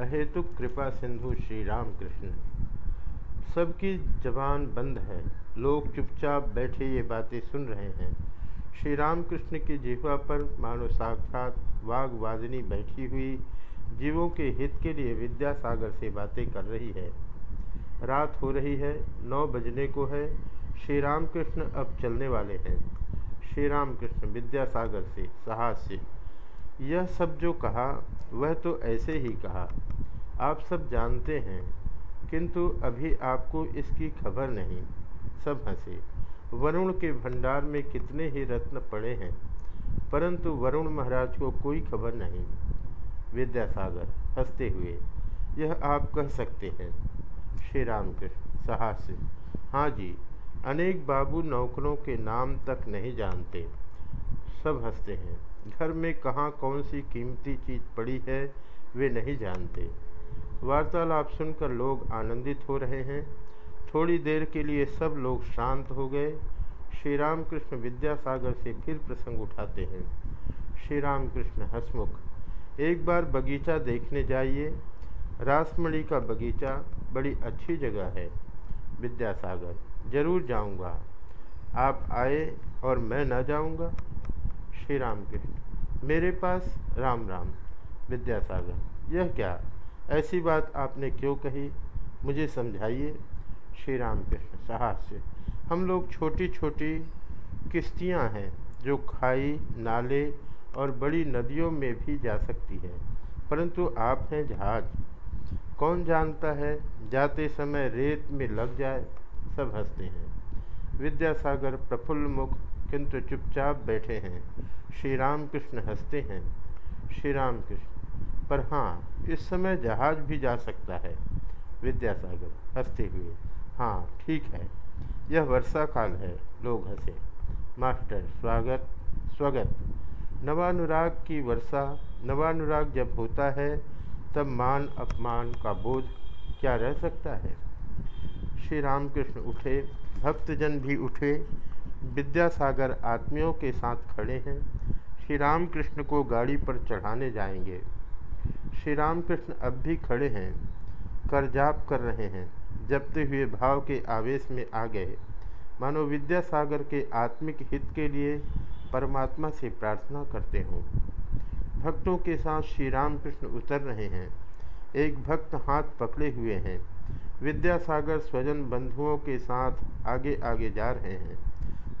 अहेतुक कृपा सिंधु श्री राम कृष्ण सबकी जबान बंद है। लोग चुपचाप बैठे ये बातें सुन रहे हैं। श्री राम कृष्ण की जिह्वा पर मानो साक्षात वागवादिनी बैठी हुई, जीवों के हित के लिए विद्यासागर से बातें कर रही है। रात हो रही है, नौ बजने को है श्री राम कृष्ण अब चलने वाले हैं। श्री राम कृष्ण विद्यासागर से। साहस्य यह सब जो कहा, वह तो ऐसे ही कहा। आप सब जानते हैं, किंतु अभी आपको इसकी खबर नहीं। सब हंसे। वरुण के भंडार में कितने ही रत्न पड़े हैं, परंतु वरुण महाराज को कोई खबर नहीं। विद्यासागर, हँसते हुए, यह आप कह सकते हैं। श्री राम कृष्ण साहस्य हाँ जी, अनेक बाबू नौकरों के नाम तक नहीं जानते। सब हँसते हैं। घर में कहाँ कौन सी कीमती चीज़ पड़ी है, वे नहीं जानते। वार्तालाप सुनकर लोग आनंदित हो रहे हैं। थोड़ी देर के लिए सब लोग शांत हो गए। श्री राम कृष्ण विद्यासागर से फिर प्रसंग उठाते हैं। श्री राम कृष्ण हसमुख, एक बार बगीचा देखने जाइए। रासमणी का बगीचा बड़ी अच्छी जगह है। विद्यासागर, ज़रूर जाऊँगा। आप आए और मैं ना जाऊँगा। श्री राम कृष्ण मेरे पास राम राम, विद्यासागर। यह क्या? ऐसी बात आपने क्यों कही? मुझे समझाइए। श्री राम कृष्ण साहस्य। हम लोग छोटी छोटी किश्तियाँ हैं जो खाई, नाले और बड़ी नदियों में भी जा सकती है, परंतु आप हैं जहाज़। कौन जानता है, जाते समय रेत में लग जाए, सब हँसते हैं। विद्यासागर प्रफुल्ल मुख किंतु चुपचाप बैठे हैं। श्री राम कृष्ण हँसते हैं। श्री राम कृष्ण पर हाँ इस समय जहाज़ भी जा सकता है। विद्यासागर हँसते हुए हाँ ठीक है। यह वर्षा काल है, लोग हंसे। मास्टर, स्वागत स्वागत। नवानुराग की वर्षा, नवानुराग जब होता है, तब मान अपमान का बोझ क्या रह सकता है? श्री रामकृष्ण उठे, भक्तजन भी उठे विद्यासागर आत्मियों के साथ खड़े हैं। श्री रामकृष्ण को गाड़ी पर चढ़ाने जाएँगे। श्री रामकृष्ण अब भी खड़े हैं, कर जाप कर रहे हैं, जपते हुए भाव के आवेश में आ गए। मानो विद्यासागर के आत्मिक हित के लिए परमात्मा से प्रार्थना करते हों। भक्तों के साथ श्री रामकृष्ण उतर रहे हैं। एक भक्त हाथ पकड़े हुए हैं। विद्यासागर स्वजन बंधुओं के साथ आगे आगे जा रहे हैं।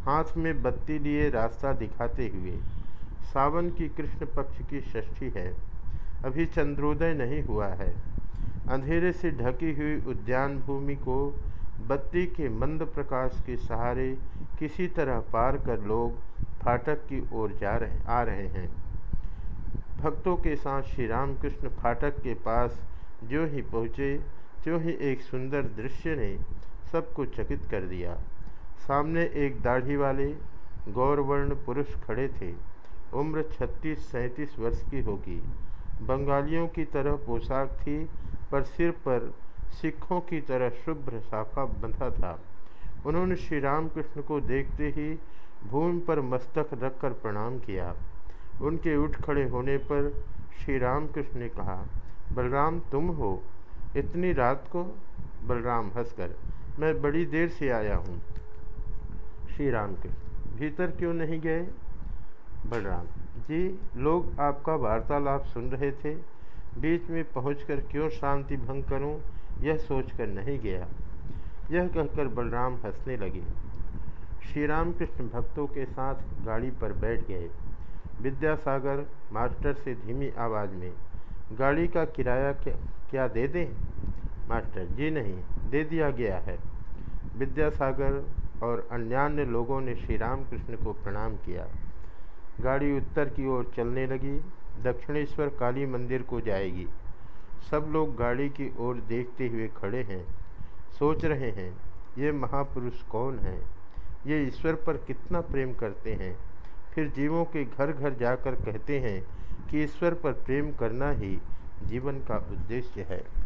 हाथ में बत्ती लिए रास्ता दिखाते हुए। सावन की कृष्ण पक्ष की षष्ठी है। अभी चंद्रोदय नहीं हुआ है। अंधेरे से ढकी हुई उद्यान भूमि को बत्ती के मंद प्रकाश के सहारे किसी तरह पार कर लोग फाटक की ओर जा रहे, आ रहे हैं। भक्तों के साथ श्री रामकृष्ण फाटक के पास जो ही पहुँचे, त्यों ही एक सुंदर दृश्य ने सबको चकित कर दिया। सामने एक दाढ़ी वाले गौरवर्ण पुरुष खड़े थे। उम्र छत्तीस, सैंतीस वर्ष की होगी। बंगालियों की तरह पोशाक थी, पर सिर पर सिखों की तरह शुभ्र साफा बंधा था। उन्होंने श्री रामकृष्ण को देखते ही भूमि पर मस्तक रखकर प्रणाम किया। उनके उठ खड़े होने पर श्री रामकृष्ण ने कहा, बलराम, तुम हो? इतनी रात को? बलराम, हंसकर। मैं बड़ी देर से आया हूँ। श्री राम के। भीतर क्यों नहीं गए? बलराम जी लोग आपका वार्तालाप सुन रहे थे। बीच में पहुंचकर क्यों शांति भंग करूँ यह सोचकर नहीं गया। यह कहकर बलराम हंसने लगे। श्री राम कृष्ण भक्तों के साथ गाड़ी पर बैठ गए। विद्यासागर मास्टर से धीमी आवाज़ में गाड़ी का किराया क्या, क्या दे दें? मास्टर जी नहीं दे दिया गया है। विद्यासागर और अन्यान्य लोगों ने श्री रामकृष्ण को प्रणाम किया। गाड़ी उत्तर की ओर चलने लगी। दक्षिणेश्वर काली मंदिर को जाएगी। सब लोग गाड़ी की ओर देखते हुए खड़े हैं। सोच रहे हैं, ये महापुरुष कौन है? ये ईश्वर पर कितना प्रेम करते हैं? फिर जीवों के घर घर जाकर कहते हैं कि ईश्वर पर प्रेम करना ही जीवन का उद्देश्य है।